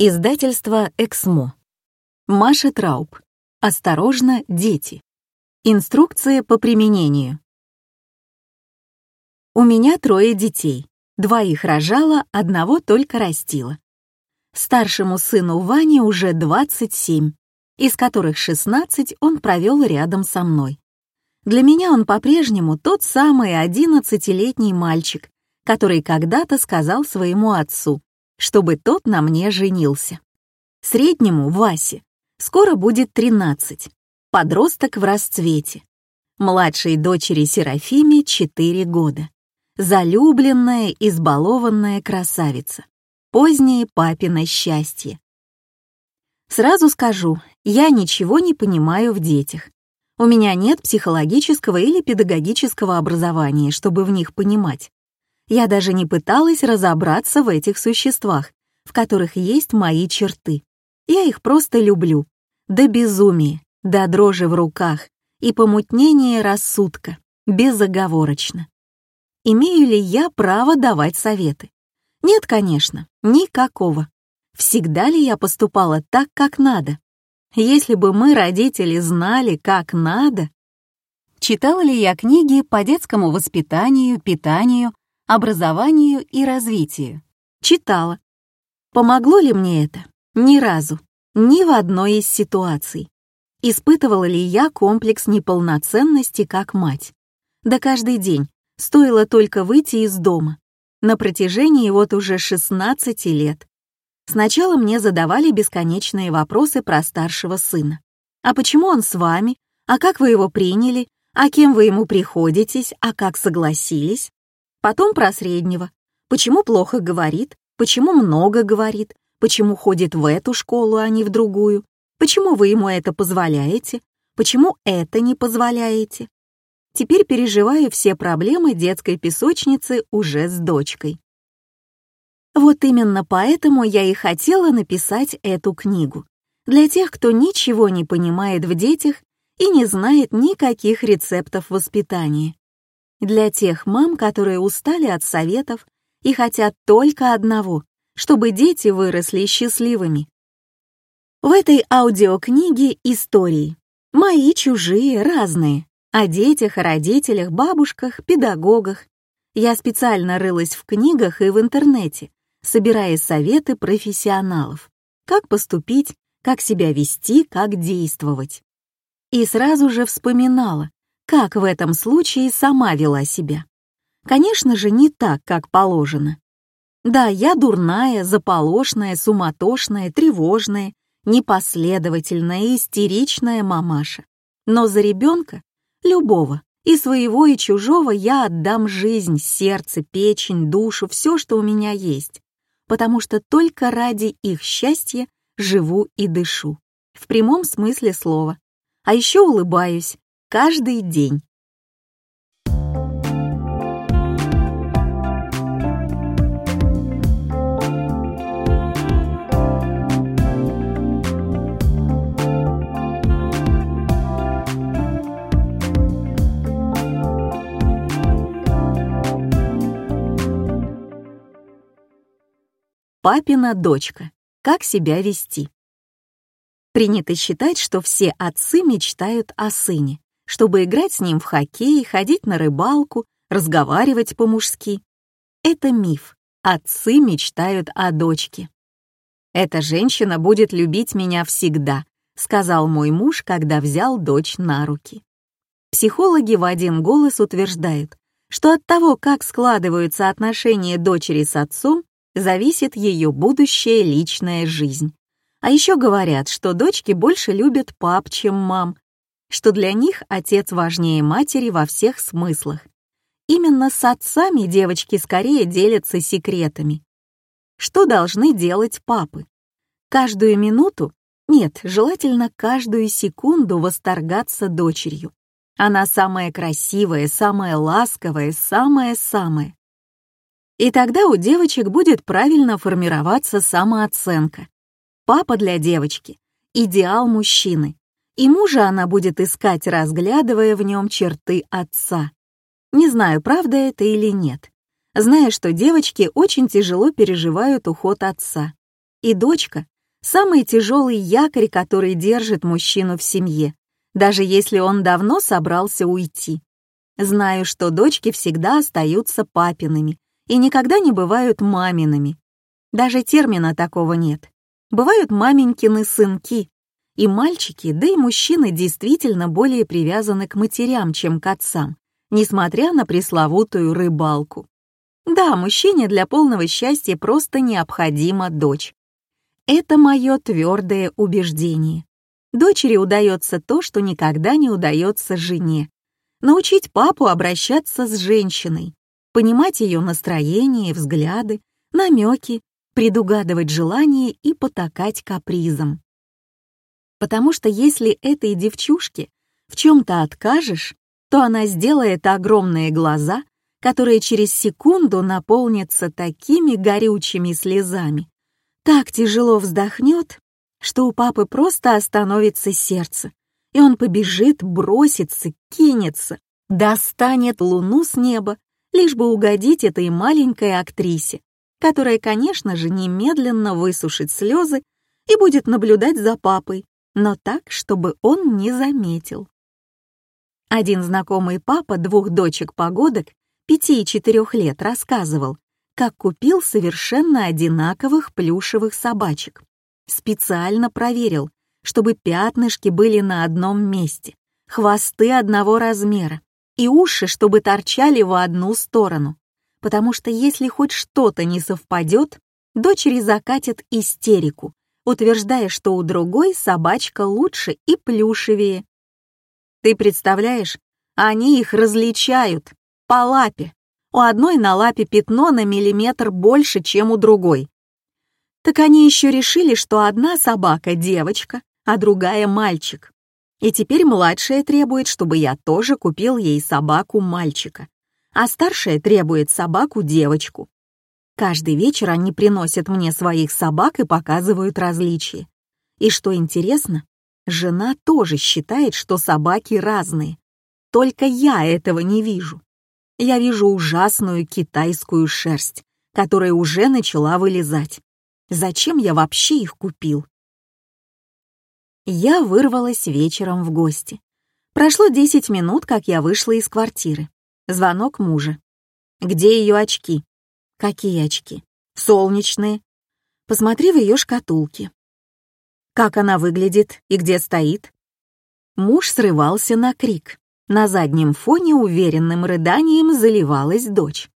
Издательство «Эксмо». Маша Трауб. Осторожно, дети. Инструкция по применению. У меня трое детей. Двоих рожала, одного только растила. Старшему сыну Ване уже 27, из которых 16 он провел рядом со мной. Для меня он по-прежнему тот самый 11-летний мальчик, который когда-то сказал своему отцу, чтобы тот на мне женился. Среднему, Васе, скоро будет 13, подросток в расцвете. Младшей дочери Серафиме 4 года. Залюбленная, избалованная красавица. Позднее папино счастье. Сразу скажу, я ничего не понимаю в детях. У меня нет психологического или педагогического образования, чтобы в них понимать. Я даже не пыталась разобраться в этих существах, в которых есть мои черты. Я их просто люблю. До безумия, до дрожи в руках и помутнения рассудка, безоговорочно. Имею ли я право давать советы? Нет, конечно, никакого. Всегда ли я поступала так, как надо? Если бы мы, родители, знали, как надо... Читала ли я книги по детскому воспитанию, питанию, образованию и развитию. Читала. Помогло ли мне это? Ни разу. Ни в одной из ситуаций. Испытывала ли я комплекс неполноценности как мать? Да каждый день. Стоило только выйти из дома. На протяжении вот уже 16 лет. Сначала мне задавали бесконечные вопросы про старшего сына. А почему он с вами? А как вы его приняли? А кем вы ему приходитесь? А как согласились? Потом про среднего. Почему плохо говорит, почему много говорит, почему ходит в эту школу, а не в другую, почему вы ему это позволяете, почему это не позволяете. Теперь переживаю все проблемы детской песочницы уже с дочкой. Вот именно поэтому я и хотела написать эту книгу. Для тех, кто ничего не понимает в детях и не знает никаких рецептов воспитания. Для тех мам, которые устали от советов и хотят только одного, чтобы дети выросли счастливыми. В этой аудиокниге истории. Мои чужие, разные. О детях, о родителях, бабушках, педагогах. Я специально рылась в книгах и в интернете, собирая советы профессионалов. Как поступить, как себя вести, как действовать. И сразу же вспоминала, как в этом случае сама вела себя. Конечно же, не так, как положено. Да, я дурная, заполошная, суматошная, тревожная, непоследовательная, истеричная мамаша. Но за ребенка, любого, и своего, и чужого я отдам жизнь, сердце, печень, душу, все, что у меня есть, потому что только ради их счастья живу и дышу. В прямом смысле слова. А еще улыбаюсь, каждый день. Папина дочка. Как себя вести? Принято считать, что все отцы мечтают о сыне, чтобы играть с ним в хоккей, ходить на рыбалку, разговаривать по-мужски. Это миф. Отцы мечтают о дочке. «Эта женщина будет любить меня всегда», сказал мой муж, когда взял дочь на руки. Психологи в один голос утверждают, что от того, как складываются отношения дочери с отцом, зависит ее будущая личная жизнь. А еще говорят, что дочки больше любят пап, чем мам, что для них отец важнее матери во всех смыслах. Именно с отцами девочки скорее делятся секретами. Что должны делать папы? Каждую минуту, нет, желательно каждую секунду восторгаться дочерью. Она самая красивая, самая ласковая, самая-самая. И тогда у девочек будет правильно формироваться самооценка. Папа для девочки — идеал мужчины, и мужа она будет искать, разглядывая в нем черты отца. Не знаю, правда это или нет. Зная, что девочки очень тяжело переживают уход отца. И дочка — самый тяжелый якорь, который держит мужчину в семье, даже если он давно собрался уйти. Знаю, что дочки всегда остаются папиными и никогда не бывают мамиными. Даже термина такого нет. Бывают маменькины сынки. И мальчики, да и мужчины действительно более привязаны к матерям, чем к отцам, несмотря на пресловутую рыбалку. Да, мужчине для полного счастья просто необходима дочь. Это мое твердое убеждение. Дочери удается то, что никогда не удается жене. Научить папу обращаться с женщиной, понимать ее настроение, взгляды, намеки, предугадывать желания и потакать капризам. Потому что если этой девчушке в чем-то откажешь, то она сделает огромные глаза, которые через секунду наполнятся такими горючими слезами, так тяжело вздохнет, что у папы просто остановится сердце, и он побежит, бросится, кинется, достанет луну с неба, лишь бы угодить этой маленькой актрисе, которая, конечно же, немедленно высушит слезы и будет наблюдать за папой, но так, чтобы он не заметил. Один знакомый папа двух дочек-погодок, пяти и четырех лет, рассказывал, как купил совершенно одинаковых плюшевых собачек. Специально проверил, чтобы пятнышки были на одном месте, хвосты одного размера и уши, чтобы торчали в одну сторону. Потому что если хоть что-то не совпадет, дочери закатят истерику, утверждая, что у другой собачка лучше и плюшевее. Ты представляешь, они их различают по лапе. У одной на лапе пятно на миллиметр больше, чем у другой. Так они еще решили, что одна собака — девочка, а другая — мальчик. И теперь младшая требует, чтобы я тоже купил ей собаку-мальчика, а старшая требует собаку-девочку. Каждый вечер они приносят мне своих собак и показывают различия. И что интересно, жена тоже считает, что собаки разные. Только я этого не вижу я вижу ужасную китайскую шерсть, которая уже начала вылезать. Зачем я вообще их купил? Я вырвалась вечером в гости. Прошло 10 минут, как я вышла из квартиры. Звонок мужа. Где ее очки? Какие очки? Солнечные. Посмотри в ее шкатулке. Как она выглядит и где стоит? Муж срывался на крик. На заднем фоне уверенным рыданием заливалась дочь.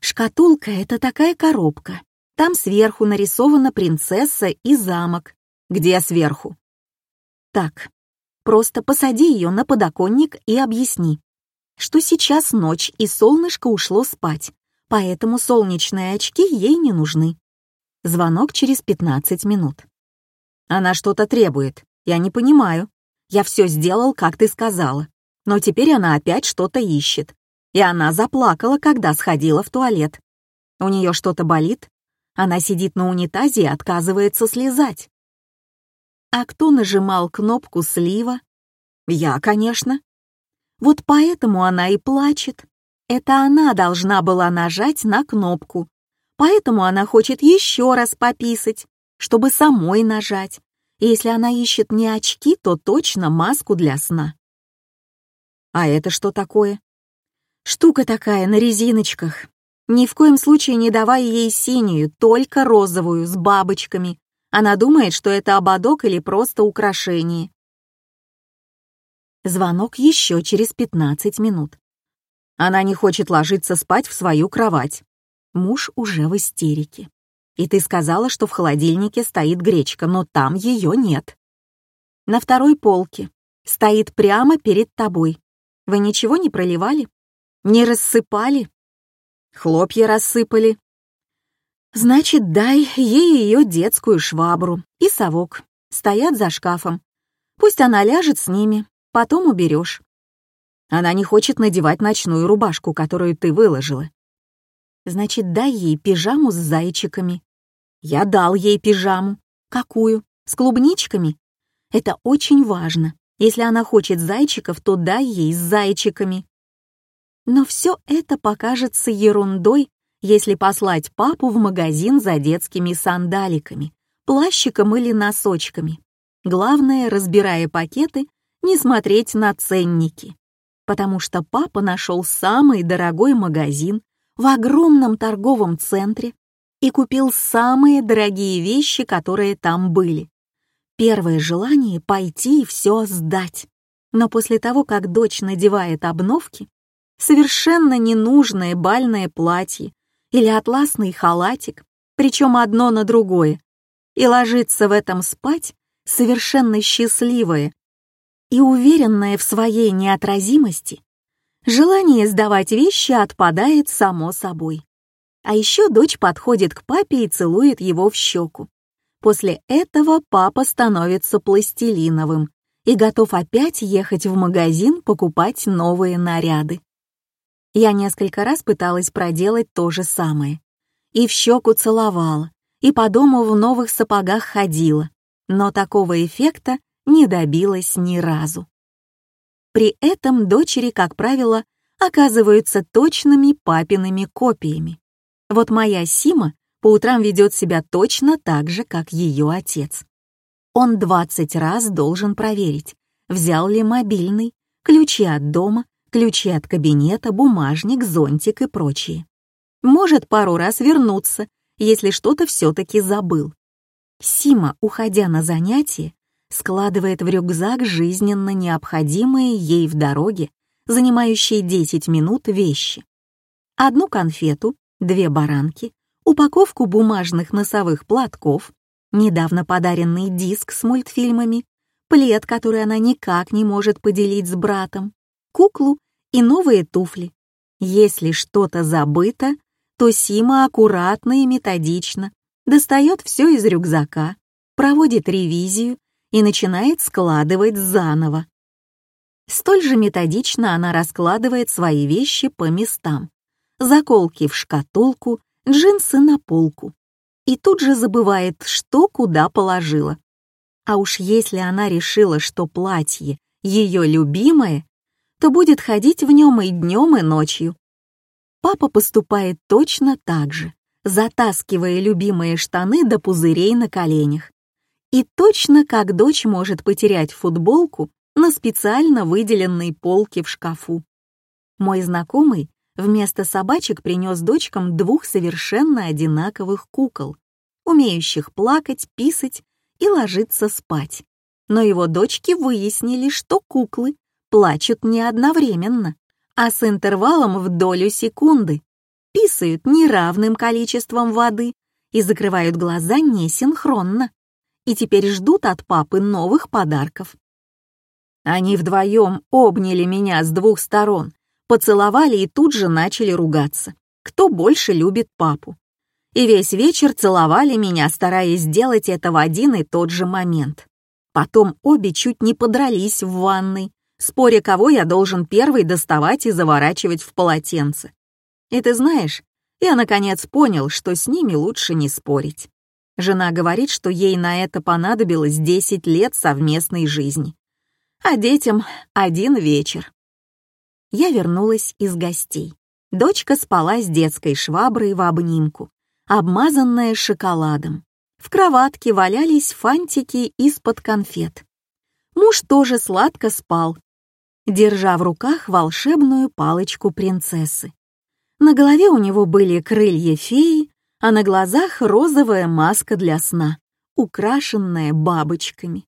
Шкатулка — это такая коробка. Там сверху нарисована принцесса и замок. Где сверху? Так, просто посади ее на подоконник и объясни, что сейчас ночь и солнышко ушло спать, поэтому солнечные очки ей не нужны. Звонок через 15 минут. Она что-то требует. Я не понимаю. Я все сделал, как ты сказала но теперь она опять что-то ищет. И она заплакала, когда сходила в туалет. У нее что-то болит? Она сидит на унитазе и отказывается слезать. А кто нажимал кнопку слива? Я, конечно. Вот поэтому она и плачет. Это она должна была нажать на кнопку. Поэтому она хочет еще раз пописать, чтобы самой нажать. Если она ищет не очки, то точно маску для сна. А это что такое? Штука такая на резиночках. Ни в коем случае не давай ей синюю, только розовую, с бабочками. Она думает, что это ободок или просто украшение. Звонок еще через 15 минут. Она не хочет ложиться спать в свою кровать. Муж уже в истерике. И ты сказала, что в холодильнике стоит гречка, но там ее нет. На второй полке. Стоит прямо перед тобой. Вы ничего не проливали? Не рассыпали? Хлопья рассыпали. Значит, дай ей ее детскую швабру и совок. Стоят за шкафом. Пусть она ляжет с ними, потом уберешь. Она не хочет надевать ночную рубашку, которую ты выложила. Значит, дай ей пижаму с зайчиками. Я дал ей пижаму. Какую? С клубничками? Это очень важно. Если она хочет зайчиков, то дай ей с зайчиками. Но все это покажется ерундой, если послать папу в магазин за детскими сандаликами, плащиком или носочками. Главное, разбирая пакеты, не смотреть на ценники. Потому что папа нашел самый дорогой магазин в огромном торговом центре и купил самые дорогие вещи, которые там были. Первое желание — пойти и все сдать. Но после того, как дочь надевает обновки, совершенно ненужное бальное платье или атласный халатик, причем одно на другое, и ложится в этом спать, совершенно счастливая и уверенная в своей неотразимости, желание сдавать вещи отпадает само собой. А еще дочь подходит к папе и целует его в щеку. После этого папа становится пластилиновым и готов опять ехать в магазин покупать новые наряды. Я несколько раз пыталась проделать то же самое. И в щеку целовала, и по дому в новых сапогах ходила, но такого эффекта не добилась ни разу. При этом дочери, как правило, оказываются точными папиными копиями. Вот моя Сима по утрам ведет себя точно так же, как ее отец. Он 20 раз должен проверить, взял ли мобильный, ключи от дома, ключи от кабинета, бумажник, зонтик и прочее. Может пару раз вернуться, если что-то все-таки забыл. Сима, уходя на занятия, складывает в рюкзак жизненно необходимые ей в дороге, занимающие 10 минут вещи. Одну конфету, две баранки, упаковку бумажных носовых платков, недавно подаренный диск с мультфильмами, плед, который она никак не может поделить с братом, куклу и новые туфли. Если что-то забыто, то Сима аккуратно и методично достает все из рюкзака, проводит ревизию и начинает складывать заново. Столь же методично она раскладывает свои вещи по местам. Заколки в шкатулку, джинсы на полку. И тут же забывает, что куда положила. А уж если она решила, что платье — ее любимое, то будет ходить в нем и днем, и ночью. Папа поступает точно так же, затаскивая любимые штаны до пузырей на коленях. И точно как дочь может потерять футболку на специально выделенной полке в шкафу. Мой знакомый вместо собачек принес дочкам двух совершенно одинаковых кукол, умеющих плакать, писать и ложиться спать. Но его дочки выяснили, что куклы плачут не одновременно, а с интервалом в долю секунды, писают неравным количеством воды и закрывают глаза несинхронно, и теперь ждут от папы новых подарков. Они вдвоем обняли меня с двух сторон, поцеловали и тут же начали ругаться, кто больше любит папу. И весь вечер целовали меня, стараясь сделать это в один и тот же момент. Потом обе чуть не подрались в ванной, споря, кого я должен первый доставать и заворачивать в полотенце. И ты знаешь, я наконец понял, что с ними лучше не спорить. Жена говорит, что ей на это понадобилось 10 лет совместной жизни. А детям один вечер. Я вернулась из гостей. Дочка спала с детской шваброй в обнимку, обмазанная шоколадом. В кроватке валялись фантики из-под конфет. Муж тоже сладко спал, держа в руках волшебную палочку принцессы. На голове у него были крылья феи, а на глазах розовая маска для сна, украшенная бабочками.